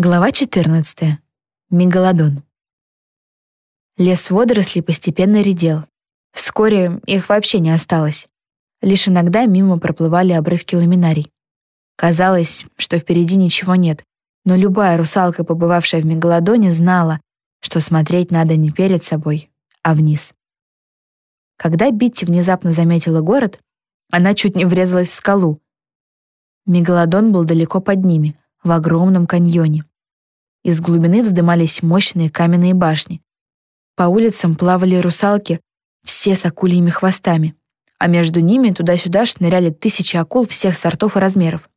Глава 14. Мегалодон. Лес водорослей постепенно редел. Вскоре их вообще не осталось. Лишь иногда мимо проплывали обрывки ламинарий. Казалось, что впереди ничего нет, но любая русалка, побывавшая в мегалодоне, знала, что смотреть надо не перед собой, а вниз. Когда Битти внезапно заметила город, она чуть не врезалась в скалу. Мегалодон был далеко под ними, в огромном каньоне. Из глубины вздымались мощные каменные башни. По улицам плавали русалки, все с акульями хвостами, а между ними туда-сюда шныряли тысячи акул всех сортов и размеров.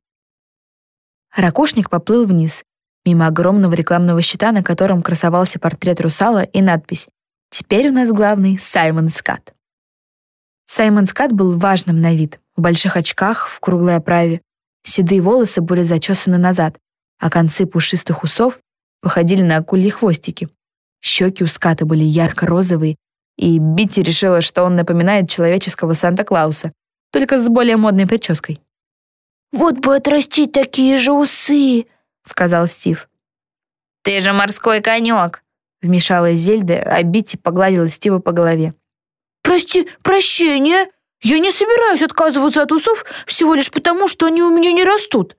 Ракушник поплыл вниз, мимо огромного рекламного щита, на котором красовался портрет русала и надпись «Теперь у нас главный Саймон Скат». Саймон Скат был важным на вид, в больших очках, в круглой оправе. Седые волосы были зачесаны назад, а концы пушистых усов походили на акульи хвостики. Щеки у ската были ярко-розовые, и Битти решила, что он напоминает человеческого Санта-Клауса, только с более модной прической. «Вот бы отрастить такие же усы!» — сказал Стив. «Ты же морской конек!» — вмешалась Зельда, а Битти погладила Стива по голове. «Прости, прощения! Я не собираюсь отказываться от усов всего лишь потому, что они у меня не растут!»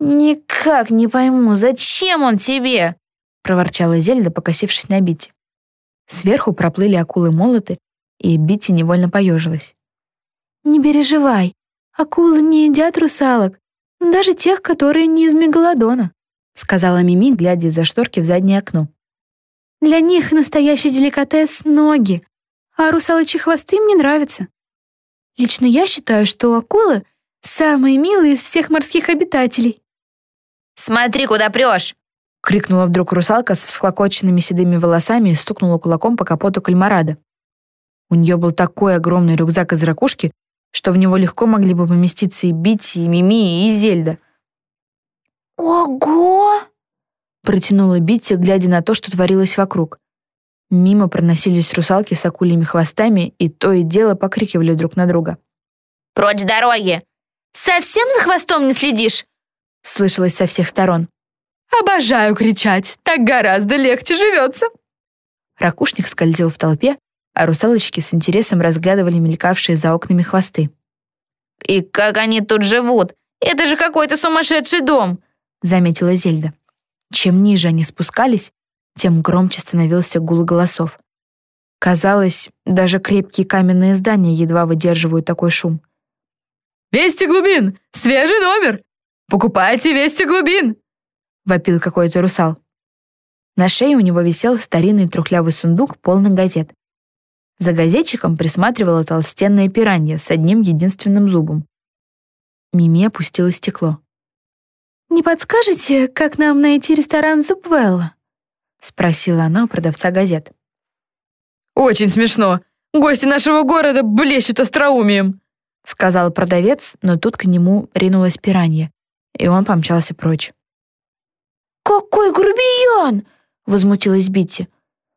«Никак не пойму, зачем он тебе?» — проворчала Зельда, покосившись на Битти. Сверху проплыли акулы-молоты, и Битти невольно поежилась. «Не переживай, акулы не едят русалок, даже тех, которые не из мегалодона», сказала Мими, глядя из-за шторки в заднее окно. «Для них настоящий деликатес — ноги, а русалочьи хвосты мне нравятся. Лично я считаю, что акулы — самые милые из всех морских обитателей». «Смотри, куда прешь!» — крикнула вдруг русалка с всклокоченными седыми волосами и стукнула кулаком по капоту кальмарада. У нее был такой огромный рюкзак из ракушки, что в него легко могли бы поместиться и Битти, и Мими, и Зельда. «Ого!» — протянула Битти, глядя на то, что творилось вокруг. Мимо проносились русалки с акульями хвостами и то и дело покрикивали друг на друга. «Прочь дороги! Совсем за хвостом не следишь?» — слышалось со всех сторон. «Обожаю кричать, так гораздо легче живется!» Ракушник скользил в толпе, а русалочки с интересом разглядывали мелькавшие за окнами хвосты. «И как они тут живут? Это же какой-то сумасшедший дом!» — заметила Зельда. Чем ниже они спускались, тем громче становился гул голосов. Казалось, даже крепкие каменные здания едва выдерживают такой шум. «Вести глубин! Свежий номер! Покупайте вести глубин!» — вопил какой-то русал. На шее у него висел старинный трухлявый сундук, полный газет. За газетчиком присматривала толстенная пиранья с одним единственным зубом. Мими опустила стекло. «Не подскажете, как нам найти ресторан Зубвелла?» — спросила она у продавца газет. «Очень смешно. Гости нашего города блещут остроумием», — сказал продавец, но тут к нему ринулась пиранья и он помчался прочь. «Какой грубиян!» — возмутилась Битти.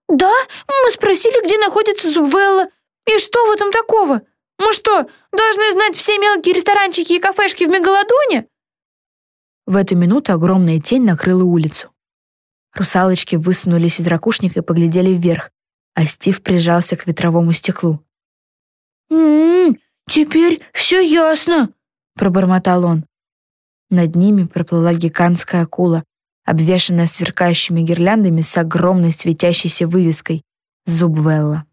«Да, мы спросили, где находится Зубвелла. И что в этом такого? Мы что, должны знать все мелкие ресторанчики и кафешки в Мегалодоне?» В эту минуту огромная тень накрыла улицу. Русалочки высунулись из ракушника и поглядели вверх, а Стив прижался к ветровому стеклу. «М-м, теперь все ясно», — пробормотал он. Над ними проплыла гигантская акула, обвешанная сверкающими гирляндами с огромной светящейся вывеской «Зубвелла».